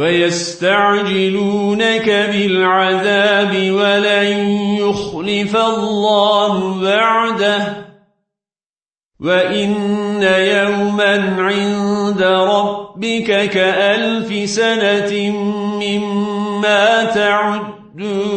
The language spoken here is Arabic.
ويستعجلونك بالعذاب ولن يخلف الله بعده وإن يوما عند ربك كألف سنة مما تعدون